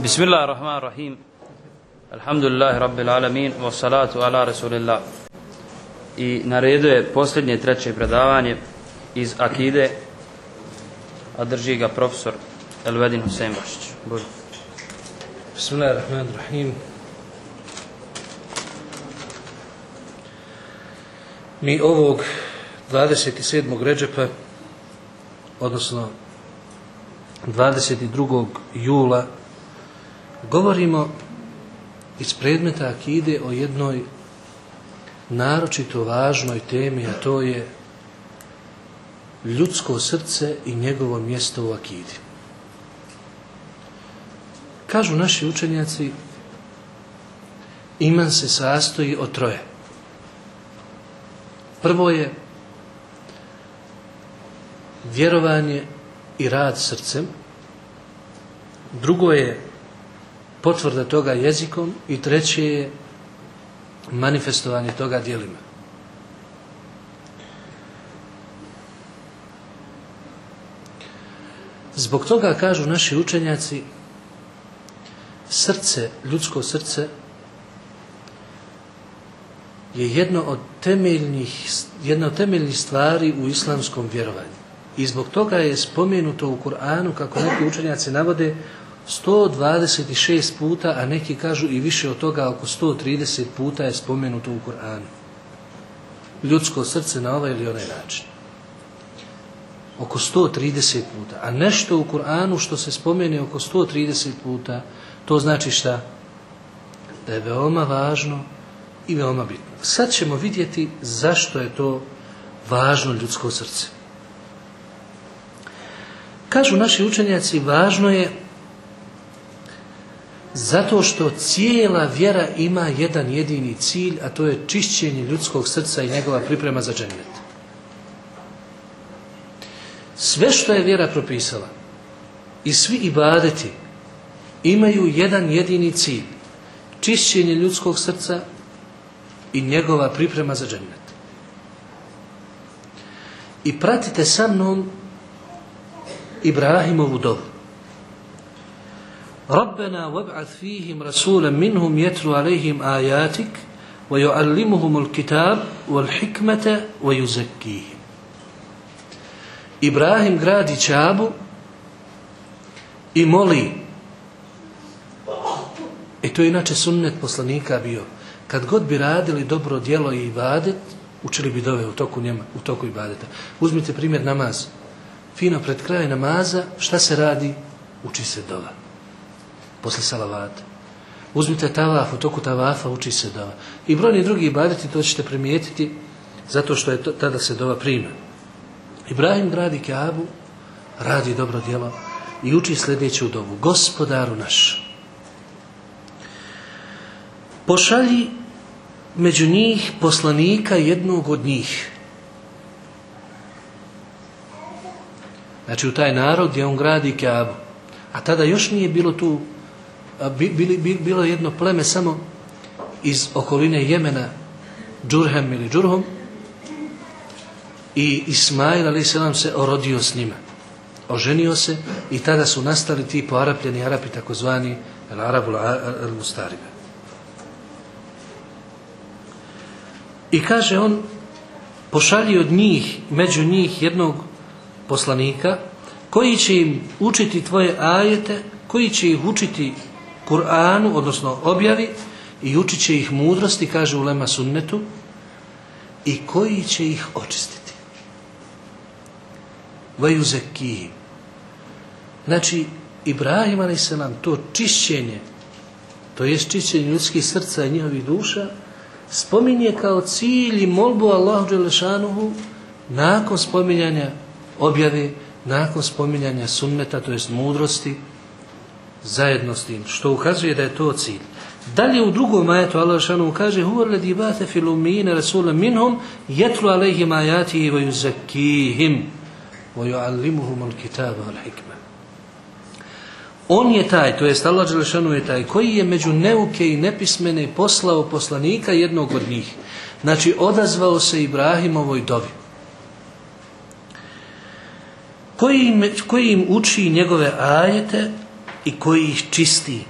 بسم الله الرحمن الرحيم الحمد لله رب العالمين والصلاة على رسول الله I na redu je posljednje treće predavanje iz Akide, a drži ga profesor Elvedin Husein Bašić. Budi. Bismillahirrahmanirrahim. Mi ovog 27. ređepa, odnosno 22. jula, govorimo iz predmeta akide o jednoj naročito važnoj temi, a to je ljudsko srce i njegovo mjesto u akidi. Kažu naši učenjaci, iman se sastoji od troje. Prvo je vjerovanje i rad srcem. Drugo je potvrda toga jezikom i treće je manifestovanje toga djelima. Zbog toga kažu naši učenjaci srce, ljudsko srce je jedno od temeljnih, jedna od temeljnih stvari u islamskom vjerovanju. I zbog toga je spomenuto u Kur'anu, kako neki učenjaci navode, 126 puta, a neki kažu i više od toga, oko 130 puta je spomenuto u Kur'anu. Ljudsko srce na ovaj ili onaj način. Oko 130 puta. A nešto u Kur'anu što se spomene oko 130 puta, to znači šta? Da je veoma važno i veoma bitno. Sad ćemo vidjeti zašto je to važno ljudsko srce. Kažu naši učenjaci, važno je zato što cijela vjera ima jedan jedini cilj, a to je čišćenje ljudskog srca i njegova priprema za džennet. Sve što je vjera propisala i svi ibadeti imaju jedan jedini cilj. Čišćenje ljudskog srca i njegova priprema za džennet. I pratite sa mnom Ibrahimovu dovu. ربنا وابعث فيهم رسولا منهم يتلو عليهم آياتك ويعلمهم الكتاب والحكمة ويزكيهم Ibrahim gradi Čabu i moli. I to je inače sunnet poslanika bio. Kad god bi radili dobro djelo i ibadet, učili bi dove u toku, njema, u toku ibadeta. Uzmite primjer namaz. Fino pred kraj namaza, šta se radi? Uči se dova. Posle salavata. Uzmite tavaf, u toku tavafa uči se dova. I brojni drugi ibadeti, to ćete primijetiti, zato što je to, tada se dova prima. Ibrahim gradi Kaabu, radi dobro djelo i uči sljedeću dovu. Gospodaru naš, pošalji među njih poslanika jednog od njih. Znači u taj narod gdje on gradi Kaabu. A tada još nije bilo tu, bili, bilo jedno pleme samo iz okoline Jemena, Džurhem ili Džurhom, i Ismail ali se se orodio s njima. Oženio se i tada su nastali ti poarapljeni Arapi takozvani Arabul al-Mustaribe. I kaže on, pošalji od njih, među njih jednog poslanika, koji će im učiti tvoje ajete, koji će ih učiti Kur'anu, odnosno objavi, i učit će ih mudrosti, kaže u Lema Sunnetu, i koji će ih očistiti. Vajuzekihim. Znači, Ibrahim a.s. to čišćenje, to jest čišćenje ljudskih srca i njihovih duša, spominje kao cilj i molbu Allahu Đelešanuhu nakon spominjanja objave, nakon spominjanja sunneta, to jest mudrosti, zajedno s tim, što ukazuje da je to cilj. Dalje u drugom ajetu Allah Đelešanuhu kaže Huwa alladhi ba'atha fil ummiyina rasulan minhum yatlu alayhim ayatihi wa yuzakkihim wa yu'allimuhum al-kitaba wal-hikma. On je taj, to jest Allah Đelešanu je taj, koji je među neuke i nepismene poslao poslanika jednog od njih. Znači, odazvao se Ibrahimovoj dovi. Koji koji im uči njegove ajete i koji ih čisti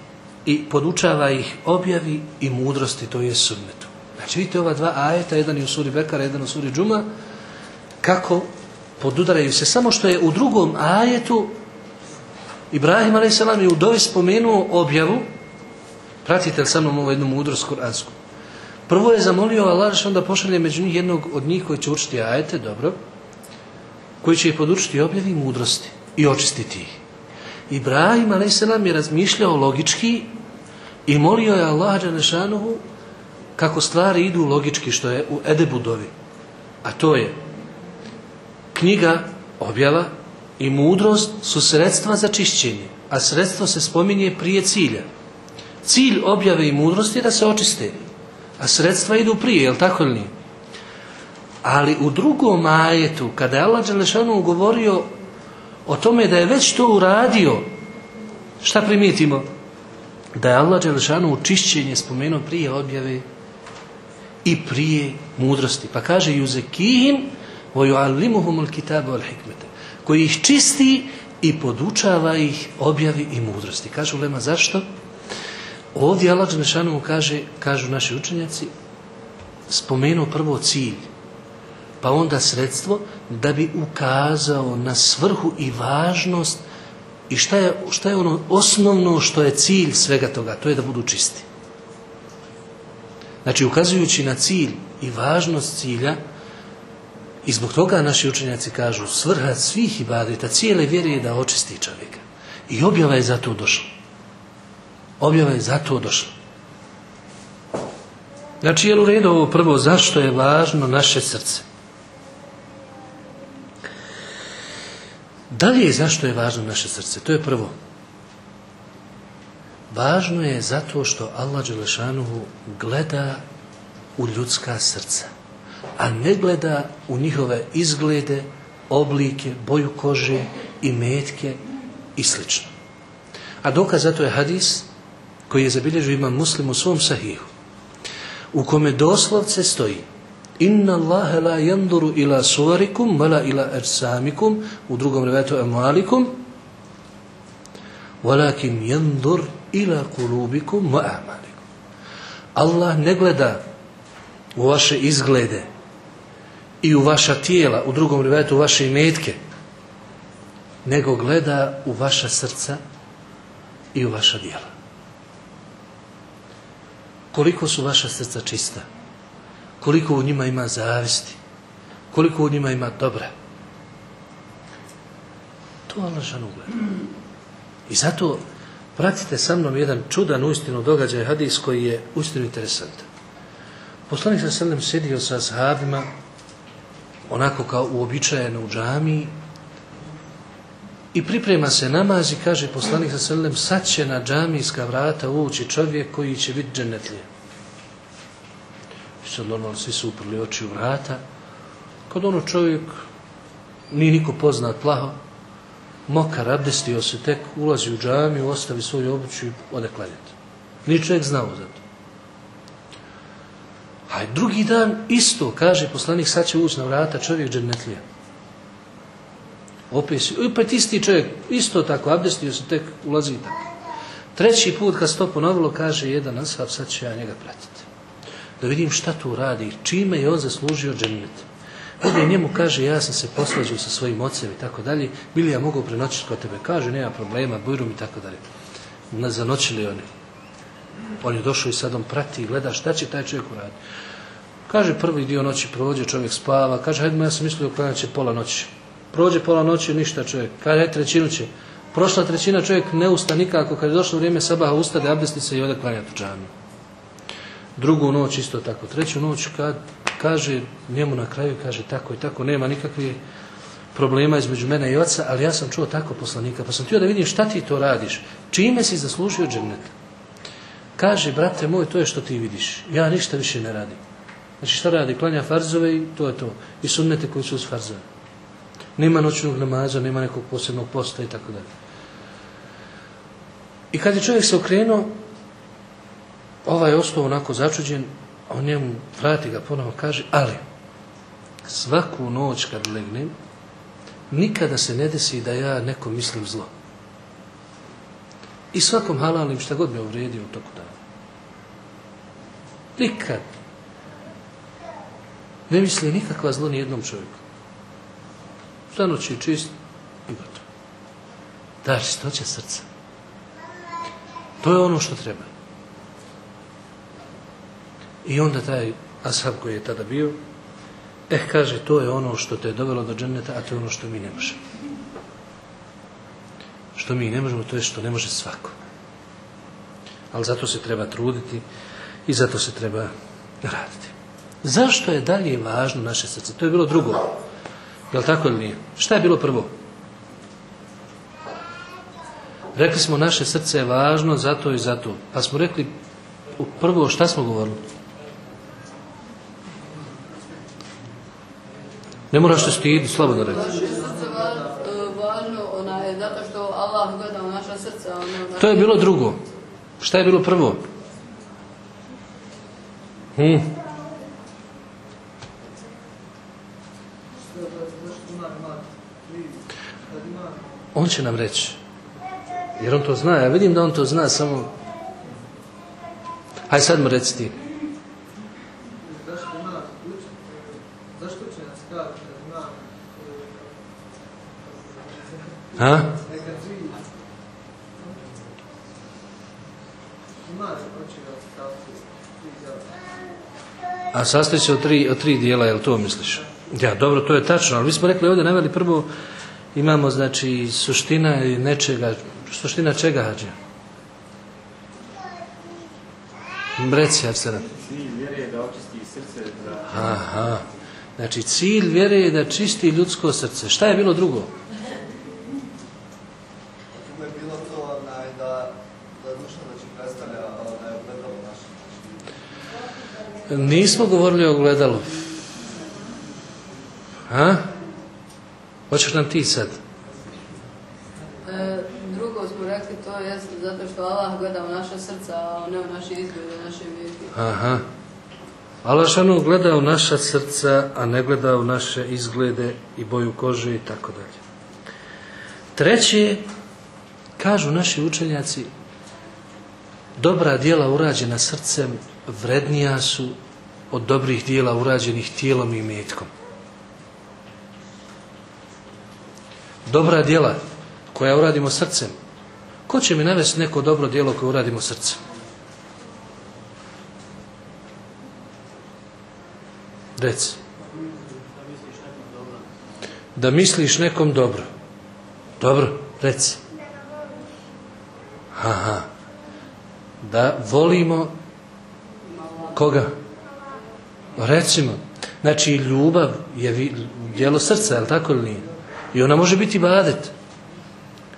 i podučava ih objavi i mudrosti, to je sunnetu. Znači vidite ova dva ajeta, jedan je u suri Bekara, jedan u suri Džuma, kako podudaraju se. Samo što je u drugom ajetu Ibrahim a.s. je u dovi spomenuo objavu, pratite li sa mnom ovu jednu mudrost kuransku. Prvo je zamolio Allah da pošalje među njih jednog od njih koji će učiti ajete, dobro, koji će ih podučiti objavi i mudrosti i očistiti ih. Ibrahim a.s. je razmišljao logički i molio je Allah Đalešanuhu kako stvari idu logički, što je u Edebudovi. A to je knjiga, objava i mudrost su sredstva za čišćenje, a sredstvo se spominje prije cilja. Cilj objave i mudrosti je da se očiste, a sredstva idu prije, jel tako ili nije? Ali u drugom ajetu, kada je Allah Đelešanu govorio o tome da je već to uradio, šta primijetimo? Da je Allah Đelešanu čišćenje spomenuo prije objave i prije mudrosti. Pa kaže Juzekihim vojuallimuhumul kitabu al hikmete koji ih čisti i podučava ih objavi i mudrosti. Kažu Lema zašto? Ovdje Allah Đelešanu kaže, kažu naši učenjaci, spomenuo prvo cilj pa onda sredstvo da bi ukazao na svrhu i važnost i šta je, šta je ono osnovno što je cilj svega toga, to je da budu čisti. Znači, ukazujući na cilj i važnost cilja, i zbog toga naši učenjaci kažu, svrha svih ibadeta, cijele vjere je da očisti čovjeka. I objava je zato došla. Objava je zato došla. Znači, je u redu ovo prvo, zašto je važno naše srce? Da li je zašto je važno naše srce? To je prvo. Važno je zato što Allah Đelešanuhu gleda u ljudska srca, a ne gleda u njihove izglede, oblike, boju kože i metke i sl. A dokaz zato je hadis koji je zabilježio imam muslim u svom sahihu, u kome doslovce stoji Inna Allahe la janduru ila suvarikum, mala ila ersamikum, u drugom revetu emualikum, walakin jandur ila kulubikum wa amalikum. Allah ne gleda u vaše izglede i u vaša tijela, u drugom rivajetu u vaše imetke, nego gleda u vaša srca i u vaša dijela. Koliko su vaša srca čista? Koliko u njima ima zavisti? Koliko u njima ima dobra? To Allah žanu gleda. I zato pratite sa mnom jedan čudan uistinu događaj hadis koji je uistinu interesantan. Poslanik sa selem sedio sa sahabima onako kao uobičajeno u džamiji i priprema se namaz i kaže poslanik sa selem sad će na džamijska vrata ući čovjek koji će biti dženetlije. I sad normalno svi su uprli oči u vrata. Kod ono čovjek nije niko poznat plaho, mokar, abdestio se tek, ulazi u džamiju, ostavi svoju obuću i ode klanjati. Nije čovjek znao za to. A drugi dan isto, kaže poslanik, sad će ući na vrata čovjek džennetlija. Opet, opet isti čovjek, isto tako, abdestio se tek, ulazi tako. Treći put kad se to ponovilo, kaže jedan ashab, sad ću ja njega pratiti. Da vidim šta tu radi, čime je on zaslužio džennet. Ovdje njemu kaže, ja sam se poslađao sa svojim ocem i tako dalje, bili ja mogu prenoćiti kod tebe. Kaže, nema problema, bujrum i tako dalje. Zanoćili oni. On je došao i sad on prati i gleda šta će taj čovjek uraditi. Kaže, prvi dio noći prođe, čovjek spava. Kaže, hajde, ja sam mislio klanjat će pola noći. Prođe pola noći, ništa čovjek. Kaže, hajde, trećinu će. Prošla trećina čovjek ne usta nikako. Kad je došlo vrijeme sabaha, ustade, abdesti se i ode klanjati u. Drugu noć isto tako. Treću noć kad kaže njemu na kraju, kaže tako i tako, nema nikakvih problema između mene i oca, ali ja sam čuo tako poslanika, pa sam htio da vidim šta ti to radiš, čime si zaslužio džennet. Kaže, brate moj, to je što ti vidiš, ja ništa više ne radim. Znači šta radi? Klanja farzove i to je to. I sunnete koji su uz farzove. Nema noćnog namaza, nema nekog posebnog posta i tako dalje. I kad je čovjek se okrenuo, ovaj je ostao onako začuđen, a on njemu vrati ga ponovo kaže, ali svaku noć kad legnem, nikada se ne desi da ja neko mislim zlo. I svakom halalnim šta god me uvrijedio u toku dana. Nikad. Ne misli nikakva zlo ni jednom čovjeku. Stanoći čist i gotovo. Da, čistoća srca. To je ono što treba. I onda taj ashab koji je tada bio, eh, kaže, to je ono što te je dovelo do dženeta, a to je ono što mi ne možemo. Što mi ne možemo, to je što ne može svako. Ali zato se treba truditi i zato se treba raditi. Zašto je dalje važno naše srce? To je bilo drugo. Je li tako ili nije? Šta je bilo prvo? Rekli smo naše srce je važno zato i zato. Pa smo rekli prvo šta smo govorili? Ne moraš se stiditi, slobodno reći. Ono, To je bilo drugo. Šta je bilo prvo? Hm. On će nam reći. Jer on to zna. Ja vidim da on to zna, samo... Hajde sad mu reci ti. Zašto ima, zašto će nas kažu kad ima Ha? neka tri, ima hoće da staviti tri djela. A sastoji se od tri, od tri dijela, jel to misliš? Ja, dobro, to je tačno, ali mi smo rekli ovdje, naveli prvo, imamo, znači, suština i nečega, suština čega, hađe? Reci, Arsenat. Cilj vjere je da očisti srce za Aha, znači, cilj vjere je da čisti ljudsko srce. Šta je bilo drugo? Tu je bilo to onaj, da, da duša znači predstavlja onaj ogledalo naše. Nismo govorili o gledalu. Ha? Hoćeš nam ti sad? E, drugo smo rekli, to je zato što Allah gleda u naša srca, a ne u naše izglede, naše vijesti. Aha. Allah šanu gleda u naša srca, a ne gleda u naše izglede i boju kože i tako dalje. Treće, kažu naši učenjaci, dobra dijela urađena srcem vrednija su od dobrih dijela urađenih tijelom i metkom. Dobra dijela koja uradimo srcem. Ko će mi navesti neko dobro dijelo koje uradimo srcem? Reci. Da misliš nekom dobro. Dobro, reci. Aha. Da volimo koga? Recimo. Znači, ljubav je djelo srca, je li tako ili nije? I ona može biti badet.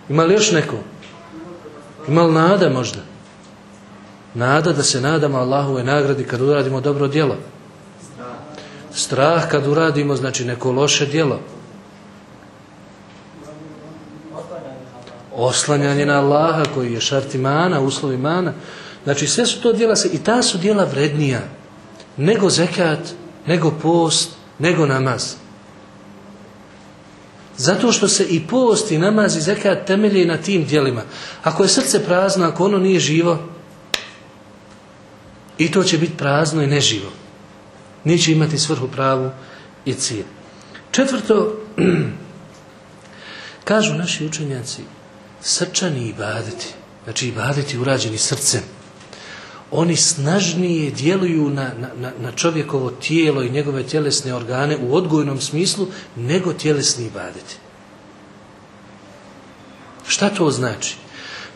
Ima li još neko? Ima li nada možda? Nada da se nadamo Allahove nagradi kad uradimo dobro djelo. Strah kad uradimo, znači neko loše djelo. Oslanjanje na Allaha koji je šart imana, uslov imana. Znači sve su to djela se, i ta su djela vrednija nego zekat, nego post, nego namaz. Zato što se i post i namaz i zekat temelje na tim djelima. Ako je srce prazno, ako ono nije živo, i to će biti prazno i neživo. Neće imati svrhu pravu i cilj. Četvrto, kažu naši učenjaci, srčani ibadeti, znači ibadeti urađeni srcem, oni snažnije djeluju na, na, na, čovjekovo tijelo i njegove tjelesne organe u odgojnom smislu nego tjelesni ibadeti. Šta to znači?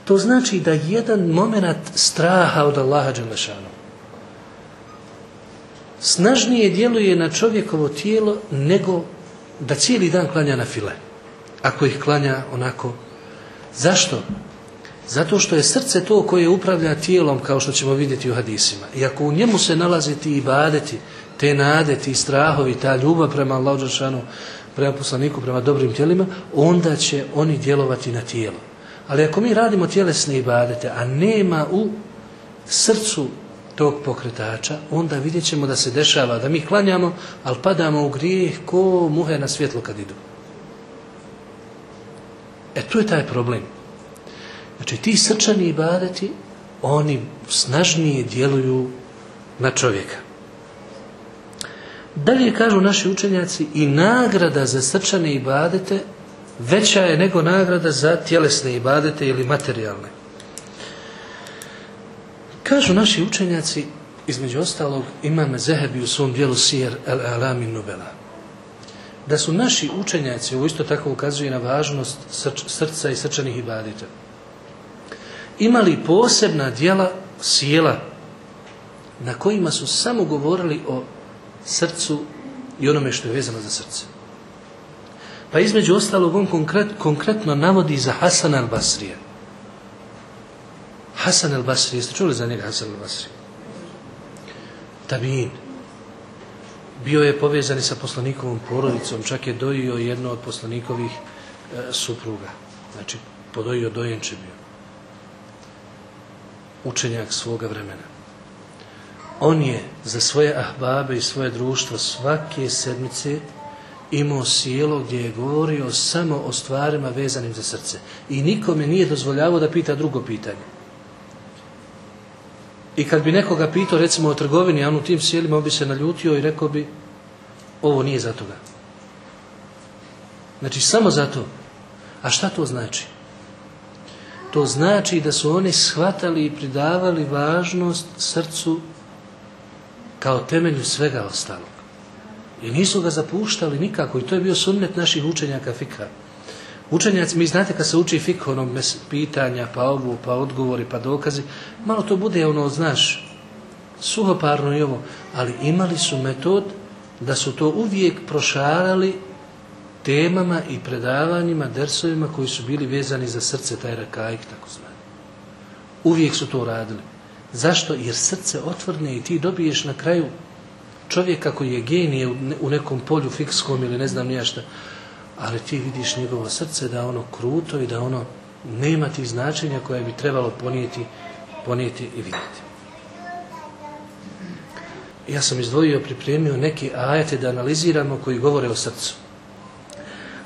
To znači da jedan moment straha od Allaha Đelešanu snažnije djeluje na čovjekovo tijelo nego da cijeli dan klanja na file. Ako ih klanja onako. Zašto? Zato što je srce to koje upravlja tijelom kao što ćemo vidjeti u hadisima. I ako u njemu se nalaze ti ibadeti, te nade, ti strahovi, ta ljubav prema Allahu prema poslaniku, prema dobrim tijelima, onda će oni djelovati na tijelo. Ali ako mi radimo tjelesne ibadete, a nema u srcu tog pokretača, onda vidjet ćemo da se dešava, da mi klanjamo, ali padamo u grijeh ko muhe na svjetlo kad idu. E tu je taj problem. Znači ti srčani ibadeti, oni snažnije djeluju na čovjeka. Dalje kažu naši učenjaci i nagrada za srčane ibadete veća je nego nagrada za tjelesne ibadete ili materijalne. Kažu naši učenjaci, između ostalog, imame Zehebi u svom dijelu Sijer el Alami Nubela, da su naši učenjaci, ovo isto tako ukazuje na važnost srca i srčanih ibadeta, imali posebna dijela sjela na kojima su samo govorili o srcu i onome što je vezano za srce. Pa između ostalog on konkret, konkretno navodi za Hasan al-Basrija. Hasan al-Basri, jeste čuli za njega Hasan al-Basri? Tabin. Bio je povezan sa poslanikovom porodicom, čak je dojio jedno od poslanikovih e, supruga. Znači, podojio dojenče bio. Učenjak svoga vremena. On je za svoje ahbabe i svoje društvo svake sedmice imao sjelo gdje je govorio samo o stvarima vezanim za srce. I nikome nije dozvoljavao da pita drugo pitanje. I kad bi nekoga pitao, recimo o trgovini, a on u tim sjelima, bi se naljutio i rekao bi, ovo nije za toga. Znači, samo za to. A šta to znači? To znači da su oni shvatali i pridavali važnost srcu kao temelju svega ostalog. I nisu ga zapuštali nikako i to je bio sunnet naših učenjaka fikha. Učenjaci, mi znate kad se uči fikh ono pitanja, pa ovo, pa odgovori, pa dokazi, malo to bude ono, znaš, suhoparno i ovo, ali imali su metod da su to uvijek prošarali temama i predavanjima, dersovima koji su bili vezani za srce, taj rakajk, tako znam. Uvijek su to radili. Zašto? Jer srce otvrne i ti dobiješ na kraju čovjeka koji je genije u nekom polju fikskom ili ne znam nija šta, ali ti vidiš njegovo srce da ono kruto i da ono nema tih značenja koje bi trebalo ponijeti, ponijeti i vidjeti. Ja sam izdvojio, pripremio neke ajete da analiziramo koji govore o srcu.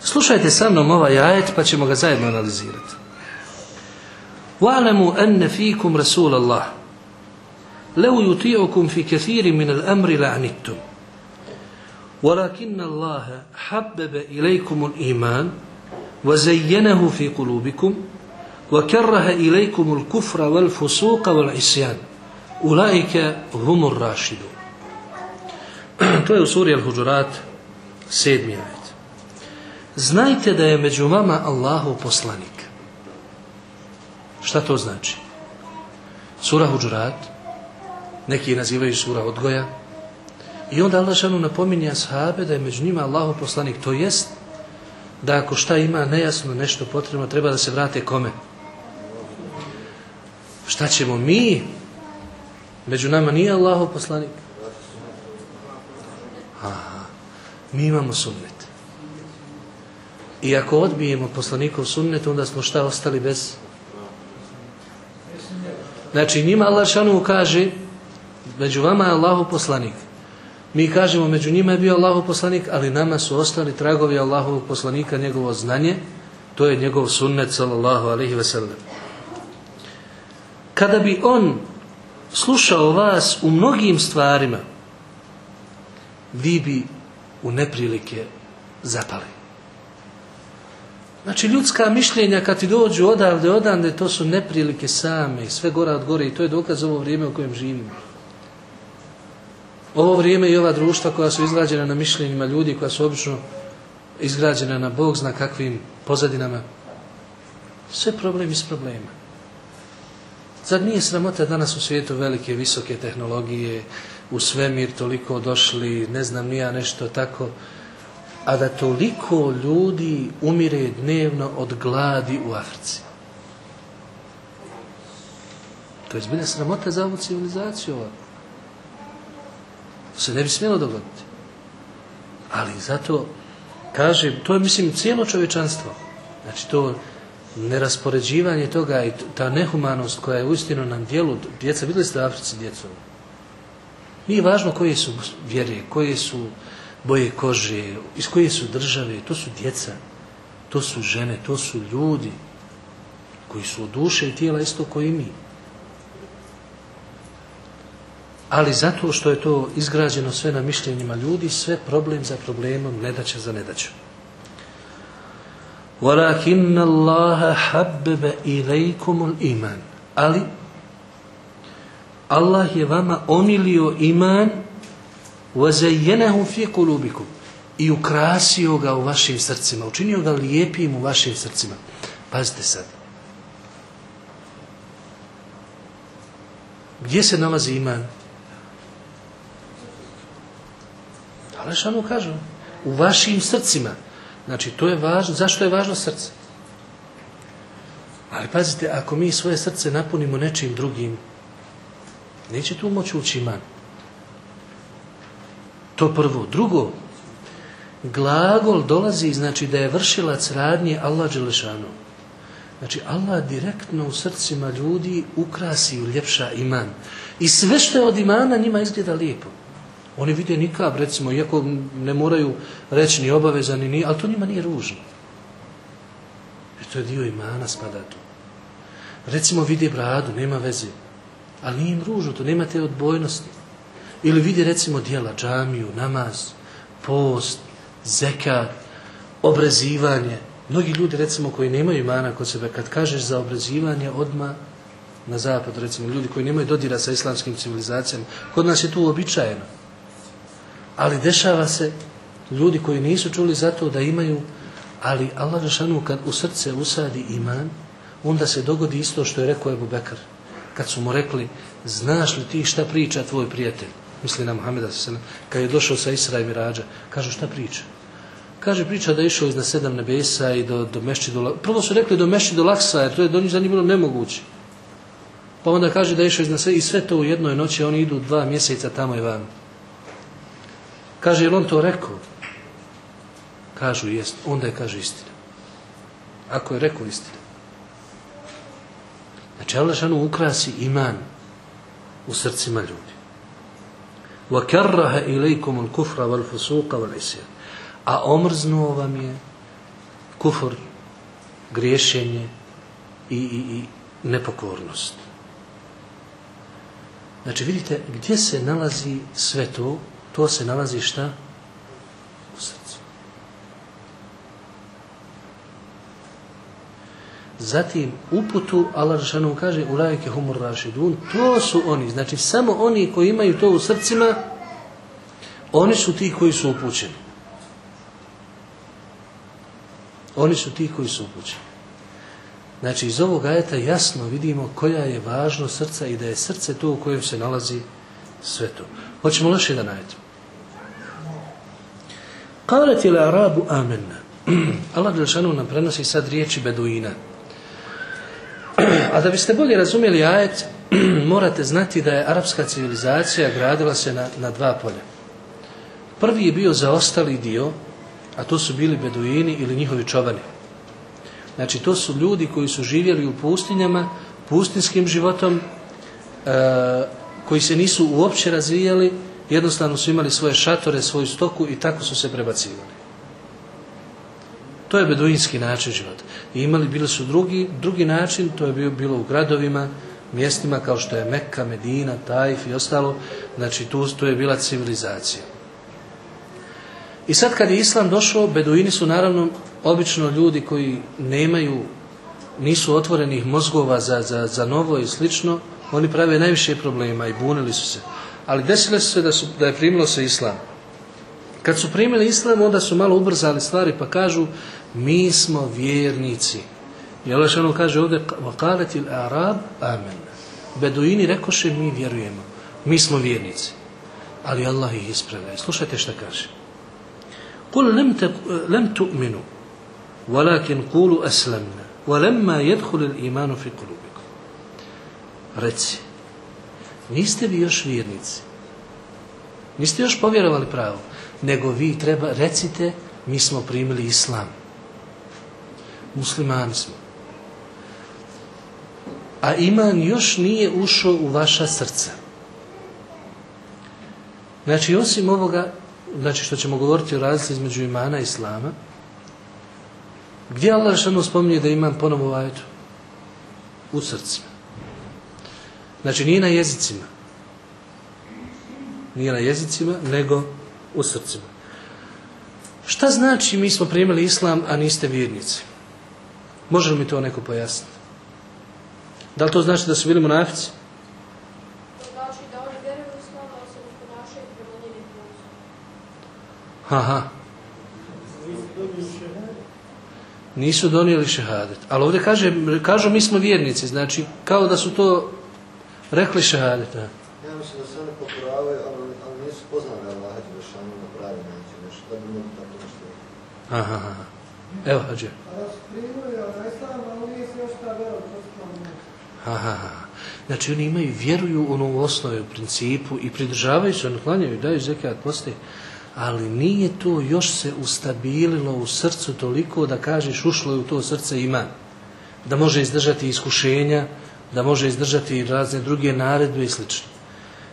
Slušajte sa mnom ovaj ajet pa ćemo ga zajedno analizirati. وَعْلَمُوا أَنَّ فِيكُمْ رَسُولَ اللَّهِ لو يطيعكم في كثير من الأمر لعنتم ولكن الله حبب إليكم الإيمان وزينه في قلوبكم وكره إليكم الكفر والفسوق والعصيان أولئك هم الراشدون to je u suri Al-Huđurat sedmi ajet. Znajte da je među vama Allahu poslanik. Šta to znači? Sura Huđurat neki nazivaju sura odgoja. I onda Allah šanu napominje ashabe da je među njima Allahu poslanik. To jest da ako šta ima nejasno, nešto potrebno, treba da se vrate kome? Šta ćemo mi? Među nama nije Allahu poslanik. Aha, mi imamo sunnet. I ako odbijemo poslanikov sunnet, onda smo šta ostali bez? Znači, njima Allah šanu kaže među vama je Allahu poslanik. Mi kažemo među njima je bio Allahu poslanik, ali nama su ostali tragovi Allahovog poslanika, njegovo znanje, to je njegov sunnet sallallahu alaihi ve sellem. Kada bi on slušao vas u mnogim stvarima, vi bi u neprilike zapali. Znači ljudska mišljenja kad ti dođu odavde, odande, to su neprilike same, sve gora od gore i to je dokaz ovo vrijeme u kojem živimo. Ovo vrijeme i ova društva koja su izgrađena na mišljenjima ljudi, koja su obično izgrađena na Bog zna kakvim pozadinama, sve problemi s problema. Zar nije sramota danas u svijetu velike, visoke tehnologije, u svemir toliko došli, ne znam nija nešto tako, a da toliko ljudi umire dnevno od gladi u Africi. To je zbilja sramota za ovu civilizaciju. To se ne bi smjelo dogoditi. Ali zato, kaže, to je, mislim, cijelo čovječanstvo. Znači, to neraspoređivanje toga i ta nehumanost koja je uistinu nam dijelu, djeca, vidjeli ste u Africi djecu? Nije važno koje su vjere, koje su boje kože, iz koje su države, to su djeca, to su žene, to su ljudi koji su od duše i tijela isto koji mi. Ali zato što je to izgrađeno sve na mišljenjima ljudi, sve problem za problemom, nedaća za nedaćom. وَلَكِنَّ اللَّهَ حَبَّبَ إِلَيْكُمُ الْإِيمَانِ Ali Allah je vama omilio iman وَزَيَّنَهُ فِي قُلُوبِكُمْ i ukrasio ga u vašim srcima, učinio ga lijepim u vašim srcima. Pazite sad. Gdje se nalazi iman? Alešanu kažu, u vašim srcima. Znači, to je važno. Zašto je važno srce? Ali pazite, ako mi svoje srce napunimo nečim drugim, neće tu moći ući iman. To prvo. Drugo, glagol dolazi, znači da je vršilac radnje Allah Đelešanu. Znači, Allah direktno u srcima ljudi ukrasi u ljepša iman. I sve što je od imana njima izgleda lijepo. Oni vide nikab, recimo, iako ne moraju reći ni obavezani, ni, ali to njima nije ružno. Jer to je dio imana, spada tu. Recimo, vidi bradu, nema veze. Ali nije im ružno, to nema te odbojnosti. Ili vidi, recimo, dijela, džamiju, namaz, post, zekat, obrezivanje. Mnogi ljudi, recimo, koji nemaju imana kod sebe, kad kažeš za obrezivanje, odma na zapad, recimo, ljudi koji nemaju dodira sa islamskim civilizacijama, kod nas je tu uobičajeno. Ali dešava se ljudi koji nisu čuli za to da imaju, ali Allah Žešanu kad u srce usadi iman, onda se dogodi isto što je rekao Ebu Bekar. Kad su mu rekli, znaš li ti šta priča tvoj prijatelj? Misli na Muhammeda. Kad je došao sa Isra i Mirađa, kažu šta priča? Kaže, priča da je išao iznad sedam nebesa i do, do mešći do Prvo su rekli do mešći do Laksa, jer to je do njih za njih bilo nemoguće. Pa onda kaže da je išao iznad sve, i sve to u jednoj noći, oni idu dva mjeseca tamo i van. Kaže, je on to rekao? Kažu, jest. Onda je, kaže, istina. Ako je rekao istina. Znači, Allah ukrasi iman u srcima ljudi. وَكَرَّهَ إِلَيْكُمُ الْكُفْرَ وَالْفُسُوقَ وَالْإِسْيَنِ A omrznuo vam je kufr, griješenje i, i, i nepokornost. Znači, vidite, gdje se nalazi sve to, to se nalazi šta? U srcu. Zatim uputu Allah Žešanu kaže u lajke humur rašidun, to su oni, znači samo oni koji imaju to u srcima, oni su ti koji su upućeni. Oni su ti koji su upućeni. Znači iz ovog ajeta jasno vidimo koja je važnost srca i da je srce to u kojem se nalazi sve to. Hoćemo još jedan ajet. Kalet Arabu amenna. Allah Đelšanu nam prenosi sad riječi Beduina. A da biste bolje razumjeli ajet, morate znati da je arapska civilizacija gradila se na, na dva polja. Prvi je bio zaostali dio, a to su bili Beduini ili njihovi čovani. Znači, to su ljudi koji su živjeli u pustinjama, pustinskim životom, e, koji se nisu uopće razvijali, jednostavno su imali svoje šatore, svoju stoku i tako su se prebacivali. To je beduinski način života. I imali, bili su drugi, drugi način, to je bilo u gradovima, mjestima kao što je Mekka, Medina, Tajf i ostalo, znači tu, to je bila civilizacija. I sad kad je Islam došao, beduini su naravno obično ljudi koji nemaju, nisu otvorenih mozgova za, za, za novo i slično, oni prave najviše problema i bunili su se. Ali desilo se da, su, da je primilo se Islam. Kad su primili Islam, onda su malo ubrzali stvari pa kažu mi smo vjernici. I Allah što kaže ovdje وَقَالَتِ الْأَرَابِ amen. Beduini rekoše mi vjerujemo. Mi smo vjernici. Ali Allah ih ispravlja. Slušajte šta kaže. قُلْ لَمْ, تك... لم تُؤْمِنُوا وَلَكِنْ قُولُوا أَسْلَمْنَا وَلَمَّا يَدْخُلِ الْإِيمَانُ فِي قُلُوبِكُمْ Reci, niste vi još vjernici. Niste još povjerovali pravo. Nego vi treba, recite, mi smo primili islam. Muslimani smo. A iman još nije ušao u vaša srca. Znači, osim ovoga, znači što ćemo govoriti o razlici između imana i islama, gdje Allah što spominje da iman ponovo u u srcima. Znači nije na jezicima. Nije na jezicima, nego u srcima. Šta znači mi smo primili islam, a niste vjernici? Može li mi to neko pojasniti? Da li to znači da su bili munafici? Znači. Aha. Nisu donijeli šehadet. Ali ovdje kaže, kažu mi smo vjernici, znači kao da su to rekli šehadet. Da. Ja mislim da se oni pokoravaju, ali, ali nisu poznali Allaha Đelešanu na pravi način, nešto, da bi mogli tako nešto reći. Aha. Evo, hađe. Znači oni imaju, vjeruju u onu osnovu, u principu i pridržavaju se, klanjaju, daju zekat, poste, ali nije to još se ustabililo u srcu toliko da kažeš ušlo je u to srce iman. Da može izdržati iskušenja, da može izdržati razne druge naredbe i sl.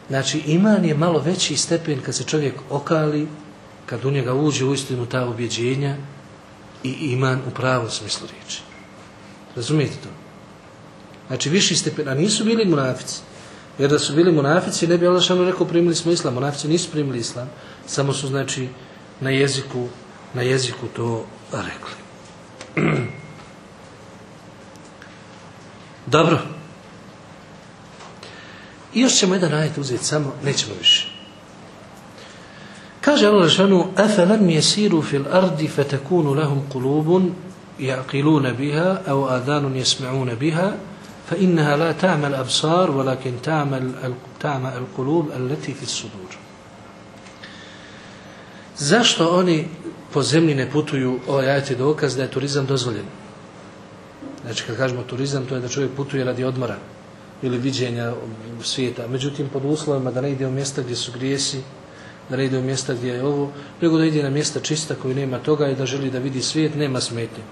Znači iman je malo veći stepen kad se čovjek okali, kad u njega uđe uistinu ta objeđenja i iman u pravom smislu riječi. Razumijete to? Znači viši stepen, a nisu bili munafici. Jer da su bili munafici, ne bi Allah rekao primili smo islam. Munafici nisu primili islam, samo su znači na jeziku, na jeziku to rekli. Dobro. I još ćemo jedan ajet uzeti samo, nećemo više. Kaže Allah šanu, أَفَلَمْ يَسِيرُوا فِي الْأَرْضِ فَتَكُونُ لَهُمْ قُلُوبٌ يَعْقِلُونَ بِهَا أَوْ آذَانٌ يَسْمَعُونَ بِهَا فإنها لا تعمى الأبصار ولكن تعمى تعمى القلوب التي في الصدور Zašto oni po zemlji ne putuju, ovaj ajet je dokaz da je turizam dozvoljen. Znači kad kažemo turizam, to je da čovjek putuje radi odmora ili viđenja svijeta. Međutim, pod uslovima da ne ide u mjesta gdje su grijesi, da ne ide u mjesta gdje je ovo, nego da ide na mjesta čista koji nema toga i da želi da vidi svijet, nema smetnje.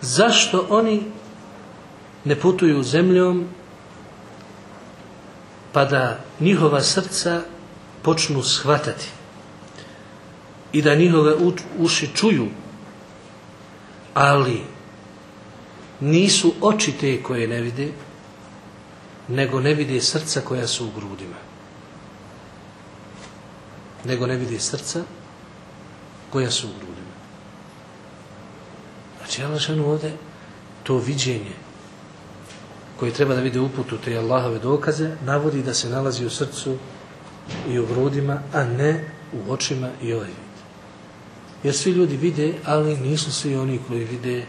Zašto oni ne putuju zemljom pa da njihova srca počnu shvatati i da njihove uši čuju ali nisu oči te koje ne vide nego ne vide srca koja su u grudima nego ne vide srca koja su u grudima znači Allah ovdje to viđenje koji treba da vide uputu te Allahove dokaze, navodi da se nalazi u srcu i u grudima, a ne u očima i ovaj vid. Jer svi ljudi vide, ali nisu svi oni koji vide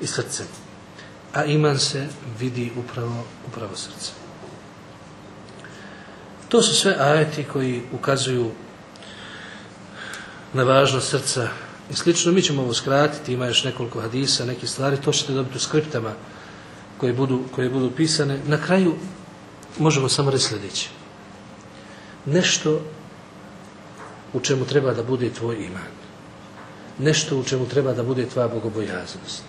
i srcem. A iman se vidi upravo, upravo srcem. To su sve ajeti koji ukazuju na važnost srca i slično. Mi ćemo ovo skratiti, ima još nekoliko hadisa, neke stvari, to ćete dobiti u skriptama koje budu, koje budu pisane. Na kraju možemo samo reći sljedeće. Nešto u čemu treba da bude tvoj iman. Nešto u čemu treba da bude tvoja bogobojaznost.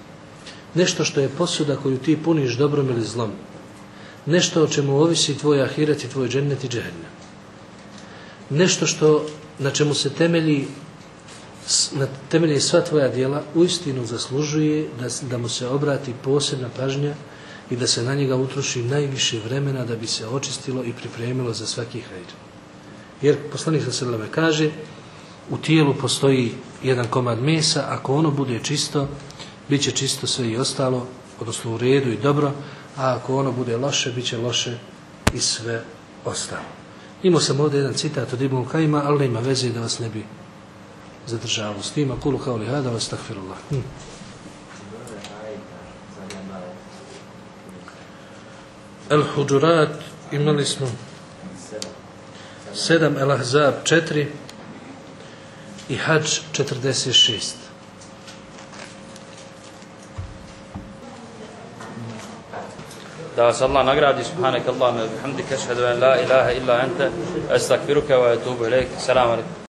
Nešto što je posuda koju ti puniš dobrom ili zlom. Nešto o čemu ovisi tvoj ahiret i tvoj džennet i džehennem. Nešto što na čemu se temelji na temelji sva tvoja djela uistinu zaslužuje da, da mu se obrati posebna pažnja i da se na njega utroši najviše vremena da bi se očistilo i pripremilo za svaki hajr. Jer poslanik sa sredleme kaže u tijelu postoji jedan komad mesa, ako ono bude čisto, bit će čisto sve i ostalo, odnosno u redu i dobro, a ako ono bude loše, bit će loše i sve ostalo. Imao sam ovdje jedan citat od Ibn Kajima, ali nema veze da vas ne bi zadržavalo s tim. Kulu kao li hada, vas takfirullah. Hm. El-Huđurat imali smo sedam, El-Ahzab četiri i Hadž 46. da vas Allah nagradi subhanak Allahumma bihamdika ashhadu an la ilaha illa anta astaghfiruka wa atubu ilaik. Assalamu alaikum.